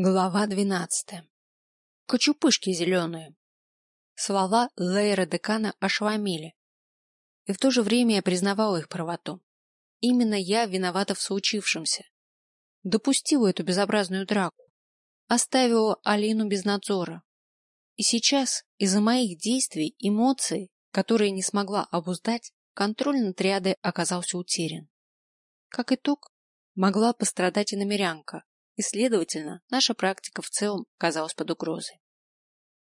Глава двенадцатая. Кочупышки зеленые. Слова Лейра Декана ошеломили. И в то же время я признавала их правоту. Именно я виновата в случившемся. Допустила эту безобразную драку. Оставила Алину без надзора. И сейчас, из-за моих действий, эмоций, которые не смогла обуздать, контроль над триадой оказался утерян. Как итог, могла пострадать и намерянка, и, следовательно, наша практика в целом оказалась под угрозой.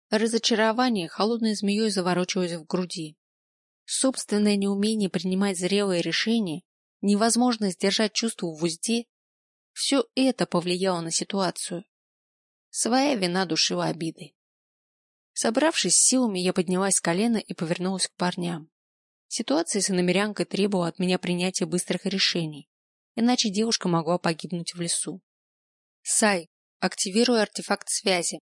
Разочарование холодной змеей заворочилось в груди. Собственное неумение принимать зрелые решения, невозможность сдержать чувство в узде – все это повлияло на ситуацию. Своя вина душила обидой. Собравшись с силами, я поднялась с колена и повернулась к парням. Ситуация с иномерянкой требовала от меня принятия быстрых решений, иначе девушка могла погибнуть в лесу. Сай, активируй артефакт связи.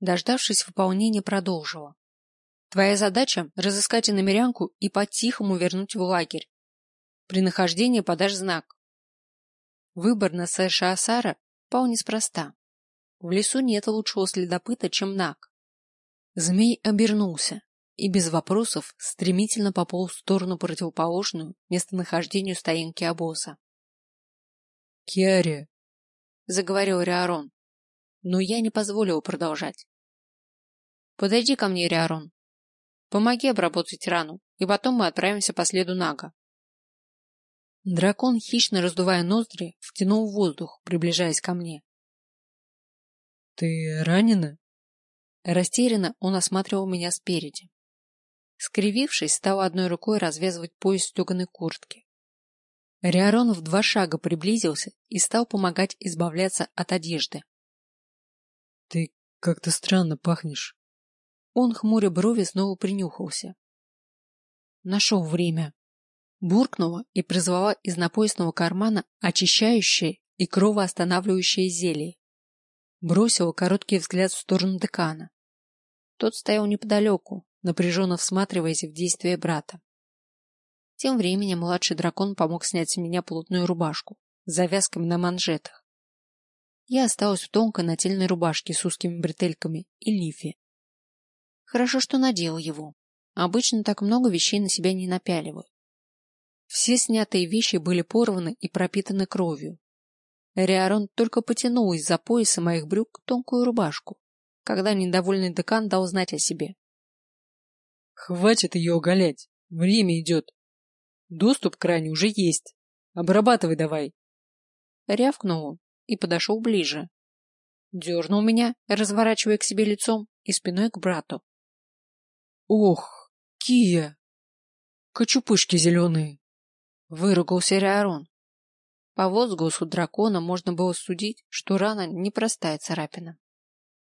Дождавшись выполнения, продолжила. Твоя задача – разыскать иномерянку и по-тихому вернуть в лагерь. При нахождении подашь знак. Выбор на Сэша Асара пал неспроста. В лесу нет лучшего следопыта, чем Нак. Змей обернулся и без вопросов стремительно пополз в сторону противоположную местонахождению стоянки обоза. Киаре, — заговорил Риарон. Но я не позволил продолжать. «Подойди ко мне, Риарон. Помоги обработать рану, и потом мы отправимся по следу Нага». Дракон, хищно раздувая ноздри, втянул воздух, приближаясь ко мне. «Ты ранена?» Растерянно он осматривал меня спереди. Скривившись, стал одной рукой развязывать пояс стеганой куртки. Риарон в два шага приблизился и стал помогать избавляться от одежды. — Ты как-то странно пахнешь. Он, хмуря брови, снова принюхался. Нашел время. Буркнула и призвала из напоясного кармана очищающее и кровоостанавливающее зелье. Бросила короткий взгляд в сторону декана. Тот стоял неподалеку, напряженно всматриваясь в действия брата. Тем временем младший дракон помог снять с меня плотную рубашку с завязками на манжетах. Я осталась в тонкой нательной рубашке с узкими бретельками и лифе. Хорошо, что надел его. Обычно так много вещей на себя не напяливаю. Все снятые вещи были порваны и пропитаны кровью. Риарон только потянул из-за пояса моих брюк тонкую рубашку, когда недовольный декан дал знать о себе. — Хватит ее оголять, время идет. Доступ к ране уже есть. Обрабатывай давай. Рявкнул и подошел ближе. Дернул меня, разворачивая к себе лицом и спиной к брату. Ох, Кия! Кочупышки зеленые! Выругался Риарон. По возгласу дракона можно было судить, что рана непростая царапина.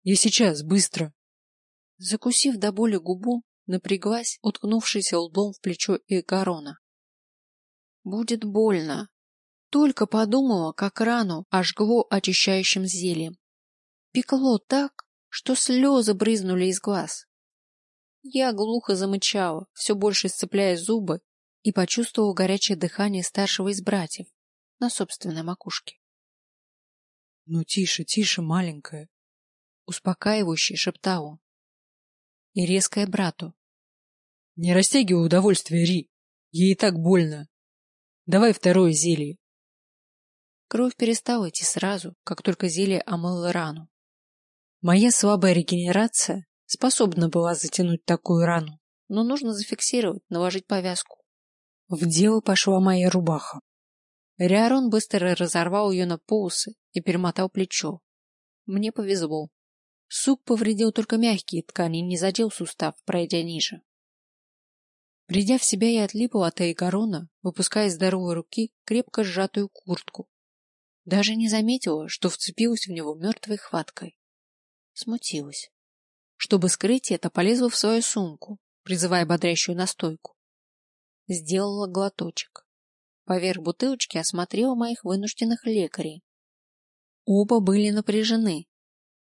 Я сейчас, быстро. Закусив до боли губу, напряглась, уткнувшись лбом в плечо Игарона. Будет больно. Только подумала, как рану ожгло очищающим зельем. Пекло так, что слезы брызнули из глаз. Я глухо замычала, все больше сцепляя зубы, и почувствовала горячее дыхание старшего из братьев на собственной макушке. — Ну, тише, тише, маленькая, — успокаивающе шептал он. И резкое брату. — Не растягивай удовольствие, Ри, ей и так больно. Давай второе зелье. Кровь перестала идти сразу, как только зелье омыло рану. Моя слабая регенерация способна была затянуть такую рану, но нужно зафиксировать, наложить повязку. В дело пошла моя рубаха. Риарон быстро разорвал ее на полосы и перемотал плечо. Мне повезло. Сук повредил только мягкие ткани и не задел сустав, пройдя ниже. Придя в себя, я отлипла от Эйгарона, выпуская из здоровой руки крепко сжатую куртку. Даже не заметила, что вцепилась в него мертвой хваткой. Смутилась. Чтобы скрыть это, полезла в свою сумку, призывая бодрящую настойку. Сделала глоточек. Поверх бутылочки осмотрела моих вынужденных лекарей. Оба были напряжены,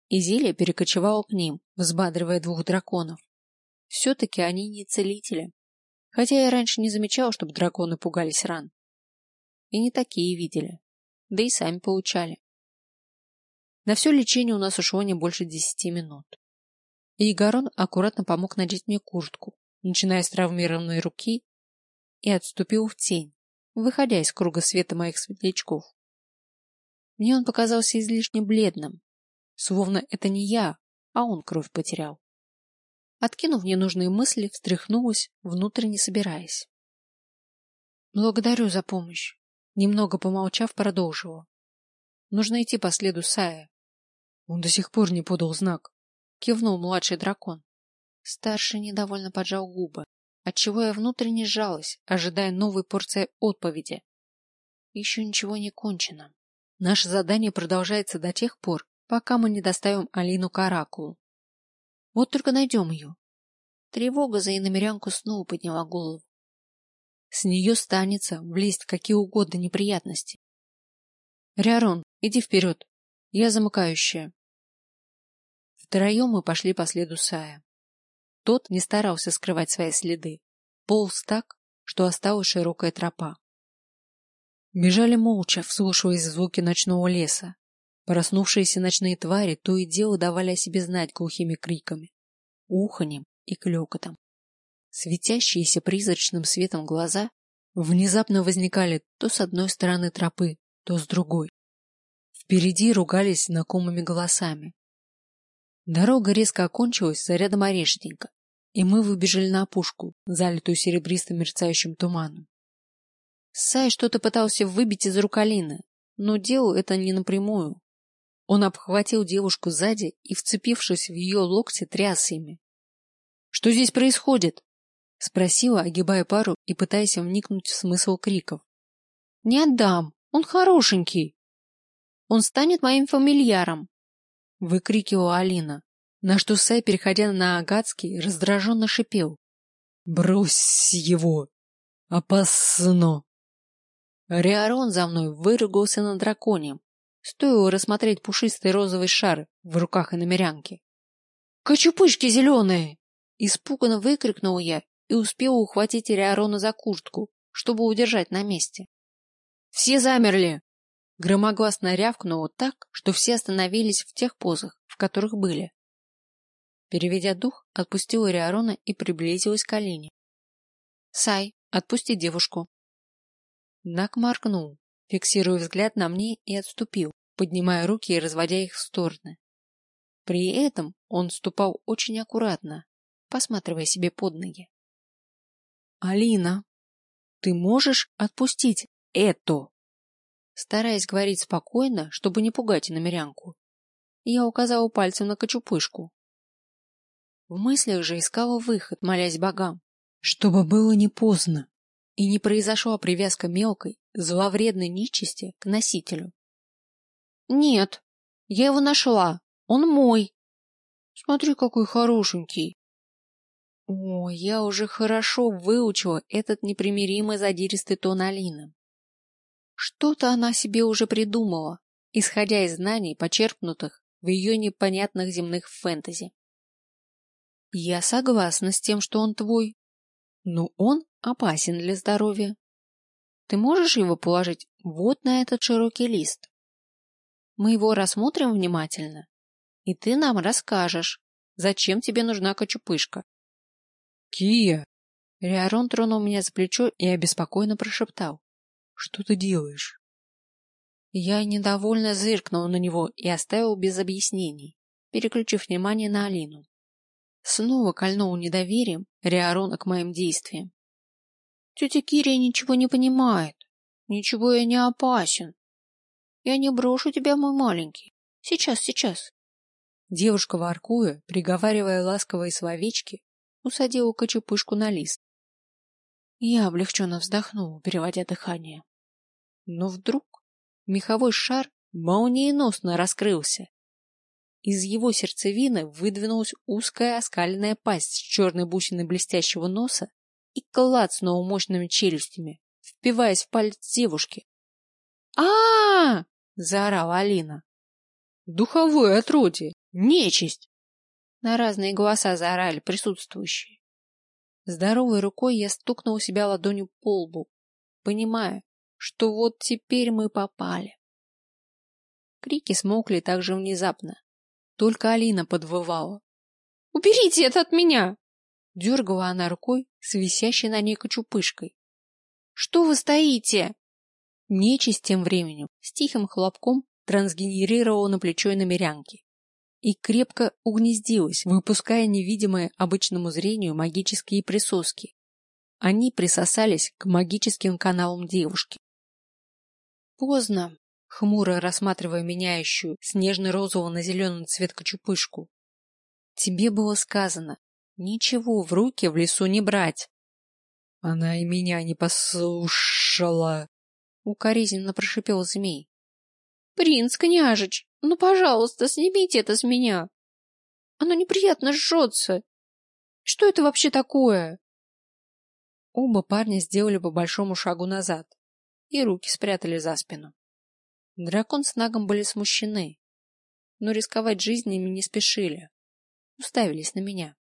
и зелье перекочевало к ним, взбадривая двух драконов. Все-таки они не целители, Хотя я раньше не замечал, чтобы драконы пугались ран. И не такие видели. Да и сами получали. На все лечение у нас ушло не больше десяти минут. И Игорон аккуратно помог надеть мне куртку, начиная с травмированной руки, и отступил в тень, выходя из круга света моих светлячков. Мне он показался излишне бледным, словно это не я, а он кровь потерял. Откинув ненужные мысли, встряхнулась, внутренне собираясь. Благодарю за помощь. Немного помолчав, продолжила. Нужно идти по следу Сая. Он до сих пор не подал знак. Кивнул младший дракон. Старший недовольно поджал губы, отчего я внутренне сжалась, ожидая новой порции отповеди. Еще ничего не кончено. Наше задание продолжается до тех пор, пока мы не доставим Алину к Оракулу. Вот только найдем ее. Тревога за иномерянку снова подняла голову. С нее станется влезть какие угодно неприятности. Риарон, иди вперед. Я замыкающая. Втроем мы пошли по следу Сая. Тот не старался скрывать свои следы. Полз так, что осталась широкая тропа. Бежали молча, вслушиваясь в звуки ночного леса. Проснувшиеся ночные твари то и дело давали о себе знать глухими криками, уханьем и клёкотом. Светящиеся призрачным светом глаза внезапно возникали то с одной стороны тропы, то с другой. Впереди ругались знакомыми голосами. Дорога резко окончилась за рядом орешника, и мы выбежали на опушку, залитую серебристым мерцающим туманом. Сай что-то пытался выбить из рук Алины, но делал это не напрямую. Он обхватил девушку сзади и, вцепившись в ее локти, тряс ими. — Что здесь происходит? — спросила, огибая пару и пытаясь вникнуть в смысл криков. — Не отдам, он хорошенький. Он станет моим фамильяром, — выкрикивала Алина, на что Сай, переходя на Агатский, раздраженно шипел. — Брось его! Опасно! Риарон за мной выругался на драконе. Стоило рассмотреть пушистый розовый шар в руках иномерянки. «Кочупышки зеленые!» Испуганно выкрикнул я и успел ухватить Риарона за куртку, чтобы удержать на месте. «Все замерли!» Громогласно рявкнуло так, что все остановились в тех позах, в которых были. Переведя дух, отпустила Риарона и приблизилась к Алине. «Сай, отпусти девушку!» Нак моргнул, фиксируя взгляд на мне и отступил, поднимая руки и разводя их в стороны. При этом он ступал очень аккуратно, посматривая себе под ноги. «Алина, ты можешь отпустить это?» Стараясь говорить спокойно, чтобы не пугать иномерянку, я указала пальцем на кочупышку. В мыслях же искала выход, молясь богам, чтобы было не поздно и не произошла привязка мелкой, зловредной нечисти к носителю. Нет, я его нашла. Он мой. Смотри, какой хорошенький. О, я уже хорошо выучила этот непримиримый задиристый тон Алины. Что-то она себе уже придумала, исходя из знаний, почерпнутых в ее непонятных земных фэнтези. Я согласна с тем, что он твой, но он опасен для здоровья. Ты можешь его положить вот на этот широкий лист? Мы его рассмотрим внимательно, и ты нам расскажешь, зачем тебе нужна кочупышка. Кия! Риарон тронул меня за плечо и обеспокоенно прошептал. Что ты делаешь? Я недовольно зыркнул на него и оставил без объяснений, переключив внимание на Алину. Снова кольнул недоверием Риарона к моим действиям. Тетя Кирия ничего не понимает. Ничего я не опасен. Я не брошу тебя, мой маленький. Сейчас, сейчас. Девушка, воркуя, приговаривая ласковые словечки, усадила кочепышку на лист. Я облегченно вздохнул, переводя дыхание. Но вдруг меховой шар молниеносно раскрылся. Из его сердцевины выдвинулась узкая оскаленная пасть с черной бусиной блестящего носа и клацнула мощными челюстями, впиваясь в палец девушки. а заорала Алина. «Духовое отродье! Нечисть!» На разные голоса заорали присутствующие. Здоровой рукой я стукнул себя ладонью по лбу, понимая, что вот теперь мы попали. Крики смолкли так же внезапно. Только Алина подвывала. «Уберите это от меня!» Дергала она рукой с висящей на ней кочупышкой. «Что вы стоите?» Нечисть тем временем с тихим хлопком трансгенерировала на плечо намерянки и крепко угнездилась, выпуская невидимые обычному зрению магические присоски. Они присосались к магическим каналам девушки. Поздно, хмуро рассматривая меняющую с нежно-розового на зеленый цвет кочупышку. Тебе было сказано, ничего в руки в лесу не брать. Она и меня не послушала. Укоризненно прошипел змей. Принц княжич, ну, пожалуйста, снимите это с меня. Оно неприятно жжется. Что это вообще такое? Оба парня сделали по большому шагу назад и руки спрятали за спину. Дракон с Нагом были смущены, но рисковать жизнями не спешили. Уставились на меня.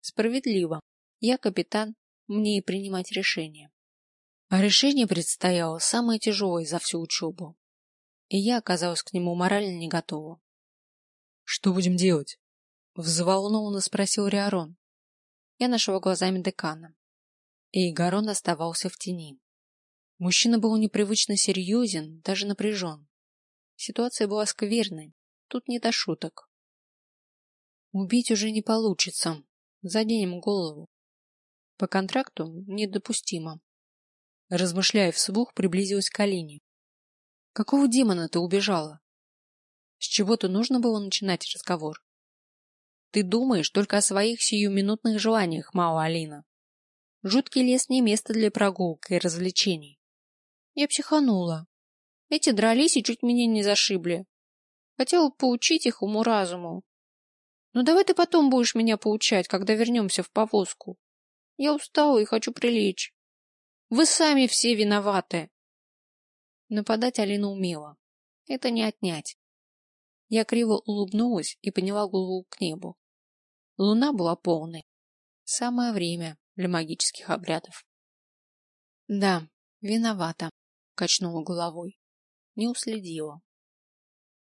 Справедливо. Я капитан, мне и принимать решение. А решение предстояло самое тяжелое за всю учебу и я оказалась к нему морально не готова. — Что будем делать? — взволнованно спросил Риарон. Я нашла глазами декана. И Гарон оставался в тени. Мужчина был непривычно серьезен, даже напряжен. Ситуация была скверной, тут не до шуток. Убить уже не получится, заденем голову. По контракту недопустимо. Размышляя вслух, приблизилась к Алине. Какого демона ты убежала? С чего-то нужно было начинать разговор. Ты думаешь только о своих сиюминутных желаниях, мало Алина. Жуткий лес не место для прогулок и развлечений. Я психанула. Эти дрались и чуть меня не зашибли. Хотела поучить их уму-разуму. Ну давай ты потом будешь меня поучать, когда вернемся в повозку. Я устала и хочу прилечь. Вы сами все виноваты. Нападать Алина умела. Это не отнять. Я криво улыбнулась и подняла голову к небу. Луна была полной. Самое время для магических обрядов. Да, виновата, качнула головой. Не уследила.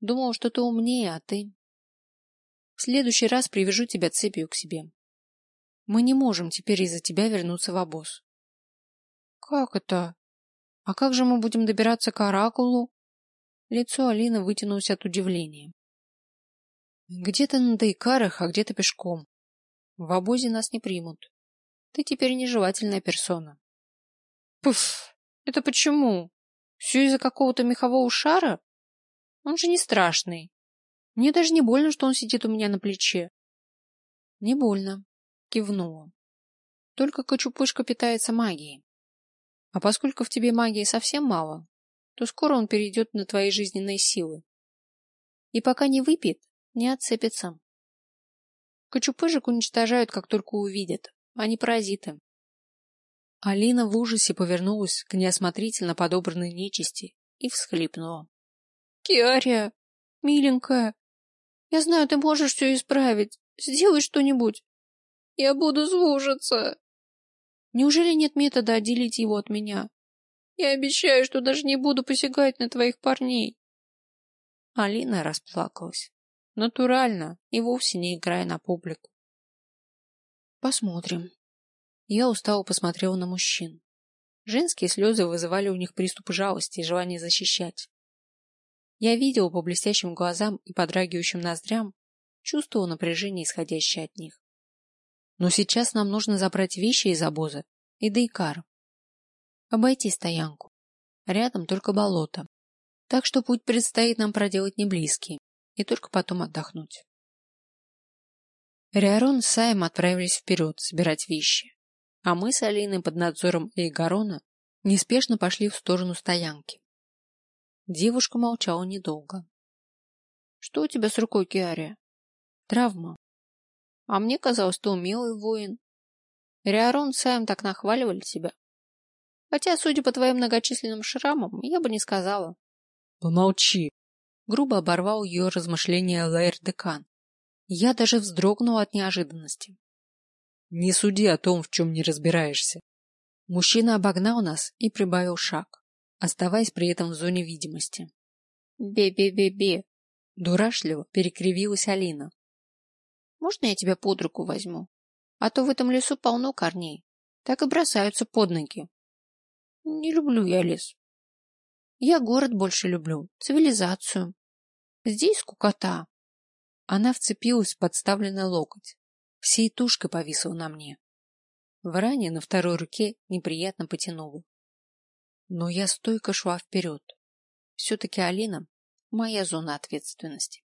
Думала, что ты умнее, а ты... В следующий раз привяжу тебя цепью к себе. Мы не можем теперь из-за тебя вернуться в обоз. Как это? А как же мы будем добираться к Оракулу? Лицо Алины вытянулось от удивления. Где-то на Дейкарах, а где-то пешком. В обозе нас не примут. Ты теперь нежелательная персона. Пф, это почему? Все из-за какого-то мехового шара? Он же не страшный. Мне даже не больно, что он сидит у меня на плече. Не больно, кивнула. Только кочупышка питается магией. А поскольку в тебе магии совсем мало, то скоро он перейдет на твои жизненные силы. И пока не выпьет, не отцепится. Кочупыжек уничтожают, как только увидят. Они паразиты. Алина в ужасе повернулась к неосмотрительно подобранной нечисти и всхлипнула. — Киария, миленькая, я знаю, ты можешь все исправить. Сделай что-нибудь. Я буду слушаться. Неужели нет метода отделить его от меня? Я обещаю, что даже не буду посягать на твоих парней. Алина расплакалась. Натурально и вовсе не играя на публику. Посмотрим. Я устало посмотрела на мужчин. Женские слезы вызывали у них приступы жалости и желание защищать. Я видела по блестящим глазам и подрагивающим ноздрям, чувствовала напряжение, исходящее от них. Но сейчас нам нужно забрать вещи из обоза и Дейкар. Обойти стоянку. Рядом только болото. Так что путь предстоит нам проделать не близкий, и только потом отдохнуть. Риарон с Саем отправились вперед собирать вещи, а мы с Алиной под надзором Эйгарона неспешно пошли в сторону стоянки. Девушка молчала недолго. — Что у тебя с рукой, Киария? — Травма. А мне казалось, ты умелый воин. Риарон с так нахваливали тебя. Хотя, судя по твоим многочисленным шрамам, я бы не сказала. Помолчи. Грубо оборвал ее размышления Лаэр Декан. Я даже вздрогнула от неожиданности. Не суди о том, в чем не разбираешься. Мужчина обогнал нас и прибавил шаг, оставаясь при этом в зоне видимости. Бе-бе-бе-бе. Дурашливо перекривилась Алина. Можно я тебя под руку возьму? А то в этом лесу полно корней. Так и бросаются под ноги. Не люблю я лес. Я город больше люблю, цивилизацию. Здесь скукота. Она вцепилась в подставленный локоть. Всей тушкой повисла на мне. В ране на второй руке неприятно потянуло. Но я стойко шла вперед. Все-таки Алина — моя зона ответственности.